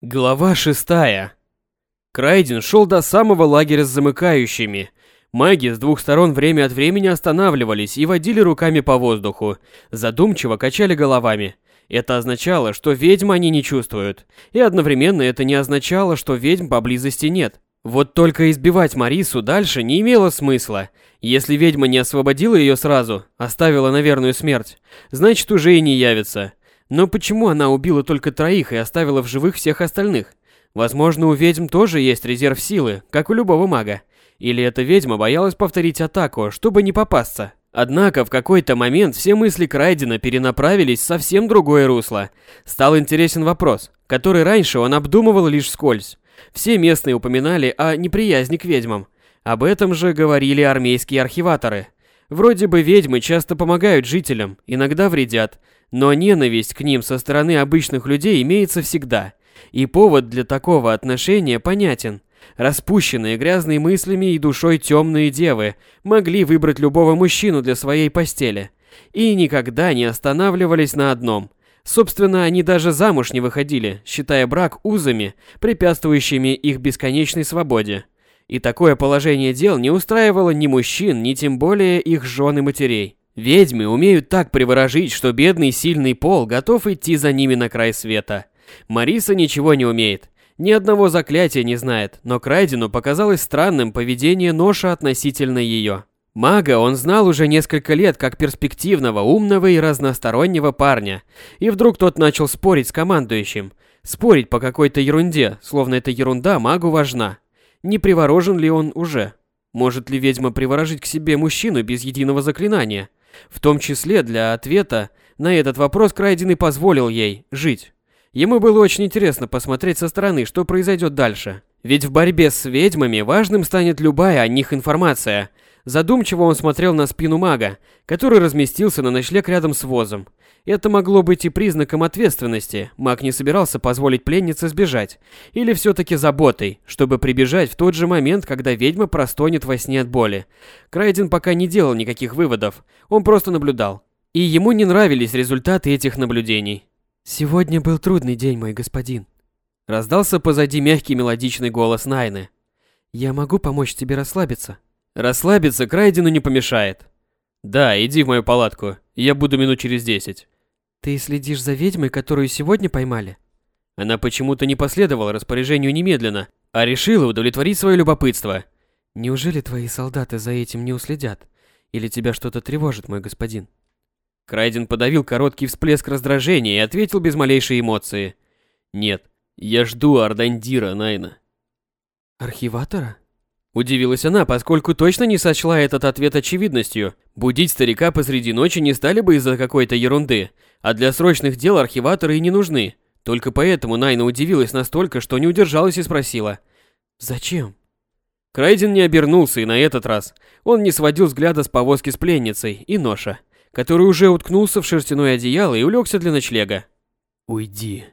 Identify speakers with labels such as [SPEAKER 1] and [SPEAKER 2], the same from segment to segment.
[SPEAKER 1] Глава шестая. Крайден шел до самого лагеря с замыкающими. Маги с двух сторон время от времени останавливались и водили руками по воздуху, задумчиво качали головами. Это означало, что ведьм они не чувствуют, и одновременно это не означало, что ведьм поблизости нет. Вот только избивать Марису дальше не имело смысла. Если ведьма не освободила ее сразу, оставила на верную смерть, значит уже и не явится. Но почему она убила только троих и оставила в живых всех остальных? Возможно, у ведьм тоже есть резерв силы, как у любого мага. Или эта ведьма боялась повторить атаку, чтобы не попасться? Однако в какой-то момент все мысли Крайдена перенаправились в совсем другое русло. Стал интересен вопрос, который раньше он обдумывал лишь вскользь. Все местные упоминали о неприязни к ведьмам. Об этом же говорили армейские архиваторы. Вроде бы ведьмы часто помогают жителям, иногда вредят, но ненависть к ним со стороны обычных людей имеется всегда. И повод для такого отношения понятен. Распущенные грязные мыслями и душой темные девы могли выбрать любого мужчину для своей постели. И никогда не останавливались на одном. Собственно, они даже замуж не выходили, считая брак узами, препятствующими их бесконечной свободе. И такое положение дел не устраивало ни мужчин, ни тем более их жен и матерей. Ведьмы умеют так приворожить, что бедный сильный пол готов идти за ними на край света. Мариса ничего не умеет. Ни одного заклятия не знает, но Крайдену показалось странным поведение Ноша относительно ее. Мага он знал уже несколько лет как перспективного, умного и разностороннего парня. И вдруг тот начал спорить с командующим. Спорить по какой-то ерунде, словно эта ерунда магу важна. Не приворожен ли он уже? Может ли ведьма приворожить к себе мужчину без единого заклинания? В том числе для ответа на этот вопрос Крайден и позволил ей жить. Ему было очень интересно посмотреть со стороны, что произойдет дальше. Ведь в борьбе с ведьмами важным станет любая о них информация. Задумчиво он смотрел на спину мага, который разместился на ночлег рядом с возом. Это могло быть и признаком ответственности. Маг не собирался позволить пленнице сбежать. Или все-таки заботой, чтобы прибежать в тот же момент, когда ведьма простонет во сне от боли. Крайден пока не делал никаких выводов. Он просто наблюдал. И ему не нравились результаты этих наблюдений.
[SPEAKER 2] «Сегодня был трудный день, мой господин».
[SPEAKER 1] Раздался позади мягкий мелодичный голос Найны.
[SPEAKER 2] «Я могу помочь тебе расслабиться?»
[SPEAKER 1] Расслабиться Крайдену не помешает. «Да, иди в мою палатку. Я буду минут через десять».
[SPEAKER 2] Ты следишь за ведьмой, которую сегодня поймали?
[SPEAKER 1] Она почему-то не последовала распоряжению немедленно, а решила удовлетворить свое любопытство.
[SPEAKER 2] Неужели твои солдаты за этим не уследят? Или тебя что-то тревожит, мой господин?
[SPEAKER 1] Крайден подавил короткий всплеск раздражения и ответил без малейшей эмоции. Нет, я жду Ардандира, Найна.
[SPEAKER 2] Архиватора?
[SPEAKER 1] Удивилась она, поскольку точно не сочла этот ответ очевидностью. Будить старика посреди ночи не стали бы из-за какой-то ерунды, а для срочных дел архиваторы и не нужны. Только поэтому Найна удивилась настолько, что не удержалась и спросила. «Зачем?» Крайден не обернулся и на этот раз. Он не сводил взгляда с повозки с пленницей и ноша, который уже уткнулся в шерстяное одеяло и улегся для ночлега. «Уйди»,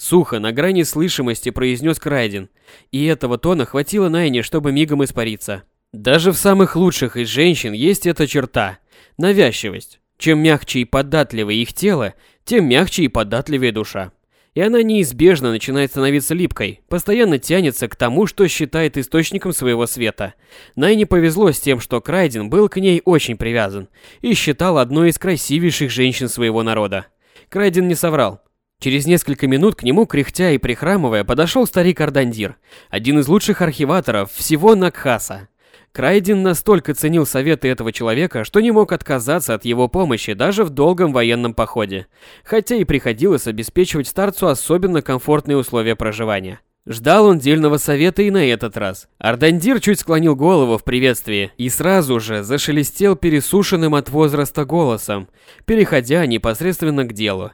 [SPEAKER 1] Сухо, на грани слышимости произнес Крайден, и этого тона хватило Найне, чтобы мигом испариться. Даже в самых лучших из женщин есть эта черта – навязчивость. Чем мягче и податливее их тело, тем мягче и податливее душа. И она неизбежно начинает становиться липкой, постоянно тянется к тому, что считает источником своего света. Найне повезло с тем, что Крайден был к ней очень привязан и считал одной из красивейших женщин своего народа. Крайден не соврал. Через несколько минут к нему, кряхтя и прихрамывая, подошел старик Ардандир, один из лучших архиваторов всего Накхаса. Крайден настолько ценил советы этого человека, что не мог отказаться от его помощи даже в долгом военном походе, хотя и приходилось обеспечивать старцу особенно комфортные условия проживания. Ждал он дельного совета и на этот раз. Ардандир чуть склонил голову в приветствии и сразу же зашелестел пересушенным от возраста голосом, переходя непосредственно к делу.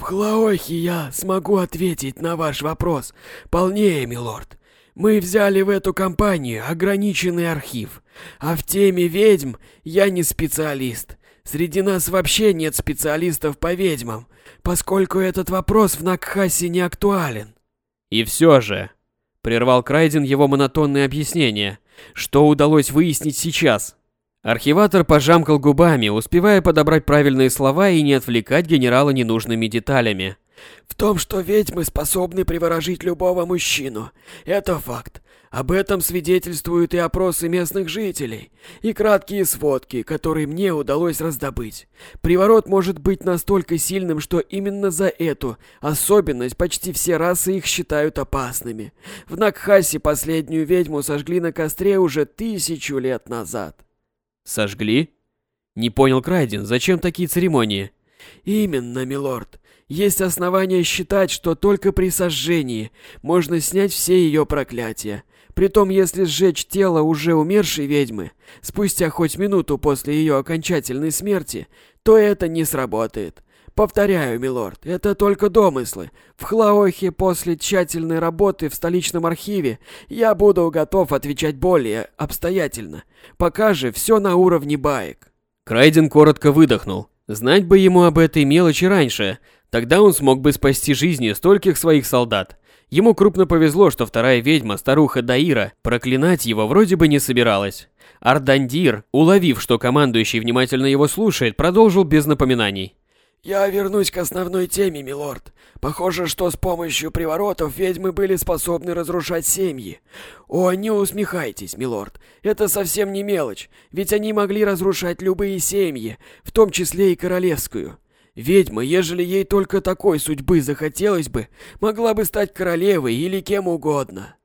[SPEAKER 3] В Хлаохе я смогу ответить на ваш вопрос полнее, милорд. Мы взяли в эту компанию ограниченный архив, а в теме ведьм я не специалист. Среди нас вообще нет специалистов по ведьмам, поскольку этот вопрос в Накхасе не актуален.
[SPEAKER 1] И все же, прервал Крайден его монотонное объяснение, что удалось выяснить сейчас. Архиватор пожамкал губами, успевая подобрать правильные слова и не отвлекать генерала ненужными деталями.
[SPEAKER 3] В том, что ведьмы способны приворожить любого мужчину. Это факт. Об этом свидетельствуют и опросы местных жителей, и краткие сводки, которые мне удалось раздобыть. Приворот может быть настолько сильным, что именно за эту особенность почти все расы их считают опасными. В Накхасе последнюю ведьму сожгли на костре уже тысячу лет назад.
[SPEAKER 1] Сожгли? Не понял Крайден, зачем такие церемонии?
[SPEAKER 3] Именно, милорд. Есть основания считать, что только при сожжении можно снять все ее проклятия. Притом, если сжечь тело уже умершей ведьмы, спустя хоть минуту после ее окончательной смерти, то это не сработает. Повторяю, милорд, это только домыслы. В Хлаохе после тщательной работы в столичном архиве я буду готов отвечать более обстоятельно. Пока же все на уровне баек.
[SPEAKER 1] Крайден коротко выдохнул. Знать бы ему об этой мелочи раньше, тогда он смог бы спасти жизни стольких своих солдат. Ему крупно повезло, что вторая ведьма, старуха Даира, проклинать его вроде бы не собиралась. Ардандир, уловив, что командующий внимательно его слушает, продолжил без напоминаний.
[SPEAKER 3] «Я вернусь к основной теме, милорд. Похоже, что с помощью приворотов ведьмы были способны разрушать семьи. О, не усмехайтесь, милорд. Это совсем не мелочь, ведь они могли разрушать любые семьи, в том числе и королевскую. Ведьма, ежели ей только такой судьбы захотелось бы, могла бы стать королевой или кем угодно».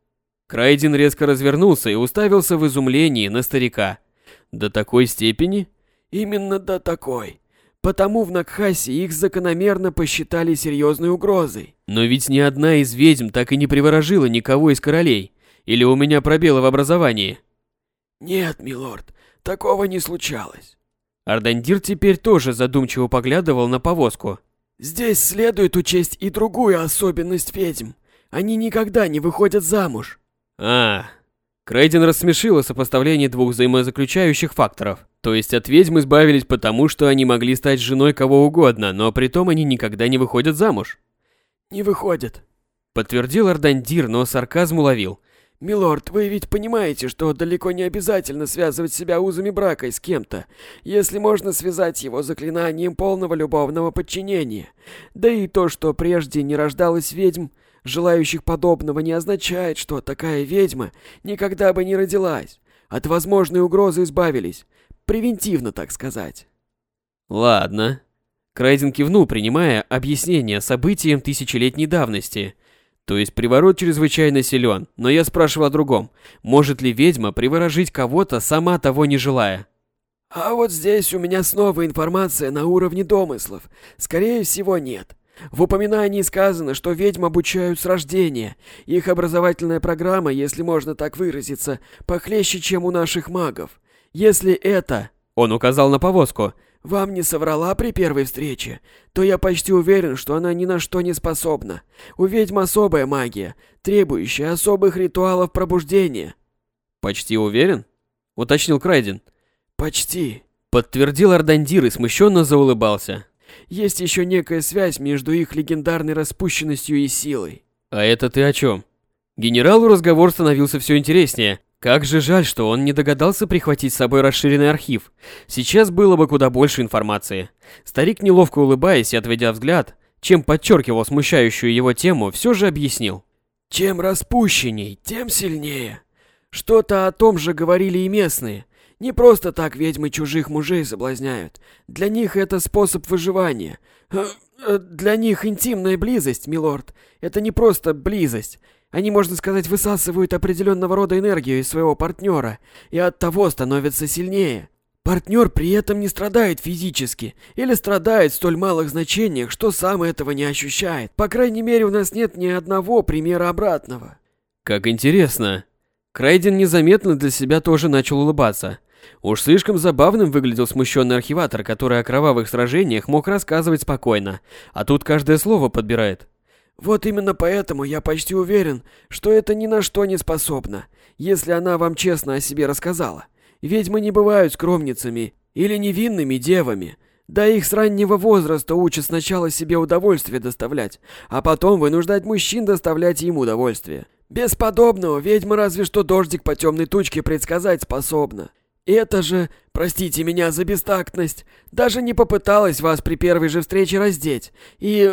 [SPEAKER 1] Крайден резко развернулся и уставился в изумлении на старика. «До такой степени?»
[SPEAKER 3] «Именно до такой». Потому в Накхасе их закономерно посчитали серьезной угрозой.
[SPEAKER 1] Но ведь ни одна из ведьм так и не приворожила никого из королей. Или у меня пробелы в образовании?
[SPEAKER 3] Нет, милорд, такого не случалось.
[SPEAKER 1] Ардандир теперь тоже задумчиво поглядывал на повозку.
[SPEAKER 3] Здесь следует учесть и другую особенность ведьм. Они никогда не выходят замуж.
[SPEAKER 1] А, Крейден рассмешило сопоставление двух взаимозаключающих факторов. То есть от ведьм избавились потому, что они могли стать женой кого угодно, но при том они никогда не выходят замуж.
[SPEAKER 3] «Не выходят», —
[SPEAKER 1] подтвердил Ардандир, но сарказм уловил.
[SPEAKER 3] «Милорд, вы ведь понимаете, что далеко не обязательно связывать себя узами брака с кем-то, если можно связать его заклинанием полного любовного подчинения. Да и то, что прежде не рождалось ведьм, желающих подобного, не означает, что такая ведьма никогда бы не родилась. От возможной угрозы избавились. Превентивно, так сказать.
[SPEAKER 1] Ладно. Крайден кивнул, принимая объяснение событиям тысячелетней давности. То есть приворот чрезвычайно силен, но я спрашивал о другом. Может ли ведьма приворожить кого-то, сама того не желая?
[SPEAKER 3] А вот здесь у меня снова информация на уровне домыслов. Скорее всего, нет. В упоминании сказано, что ведьм обучают с рождения. Их образовательная программа, если можно так выразиться, похлеще, чем у наших магов. Если это,
[SPEAKER 1] он указал на повозку,
[SPEAKER 3] вам не соврала при первой встрече, то я почти уверен, что она ни на что не способна. У ведьм особая магия, требующая особых ритуалов пробуждения.
[SPEAKER 1] Почти уверен? Уточнил Крайден.
[SPEAKER 3] Почти.
[SPEAKER 1] Подтвердил Ардандир и смущенно заулыбался.
[SPEAKER 3] Есть еще некая связь между их легендарной распущенностью и силой.
[SPEAKER 1] А это ты о чем? Генералу разговор становился все интереснее. Как же жаль, что он не догадался прихватить с собой расширенный архив. Сейчас было бы куда больше информации. Старик, неловко улыбаясь и отведя взгляд, чем подчеркивал смущающую его тему, все же объяснил.
[SPEAKER 3] Чем распущенней, тем сильнее. Что-то о том же говорили и местные. Не просто так ведьмы чужих мужей соблазняют. Для них это способ выживания. Э, э, для них интимная близость, милорд, это не просто близость. Они, можно сказать, высасывают определенного рода энергию из своего партнера и от того становятся сильнее. Партнер при этом не страдает физически или страдает в столь малых значениях, что сам этого не ощущает. По крайней мере, у нас нет ни одного примера обратного.
[SPEAKER 1] Как интересно. Крайден незаметно для себя тоже начал улыбаться. Уж слишком забавным выглядел смущенный архиватор, который о кровавых сражениях мог рассказывать спокойно, а тут каждое слово подбирает.
[SPEAKER 3] Вот именно поэтому я почти уверен, что это ни на что не способно, если она вам честно о себе рассказала. Ведьмы не бывают скромницами или невинными девами. Да их с раннего возраста учат сначала себе удовольствие доставлять, а потом вынуждать мужчин доставлять им удовольствие. Без подобного ведьма разве что дождик по темной тучке предсказать способна. Это же, простите меня за бестактность, даже не попыталась вас при первой же встрече раздеть. И...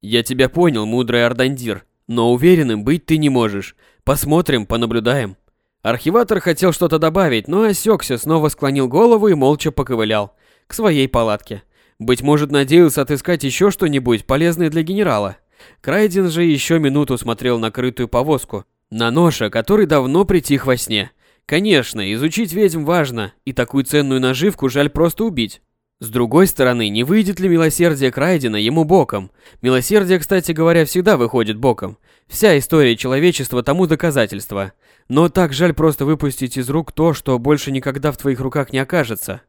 [SPEAKER 1] Я тебя понял, мудрый Ардандир, но уверенным быть ты не можешь. Посмотрим, понаблюдаем. Архиватор хотел что-то добавить, но осекся, снова склонил голову и молча поковылял к своей палатке. Быть может, надеялся отыскать еще что-нибудь полезное для генерала. Крайден же еще минуту смотрел на крытую повозку, на ноша, который давно притих во сне. Конечно, изучить ведьм важно, и такую ценную наживку жаль просто убить. С другой стороны, не выйдет ли милосердие Крайдена ему боком? Милосердие, кстати говоря, всегда выходит боком. Вся история человечества тому доказательство. Но так жаль просто выпустить из рук то, что больше никогда в твоих руках не окажется.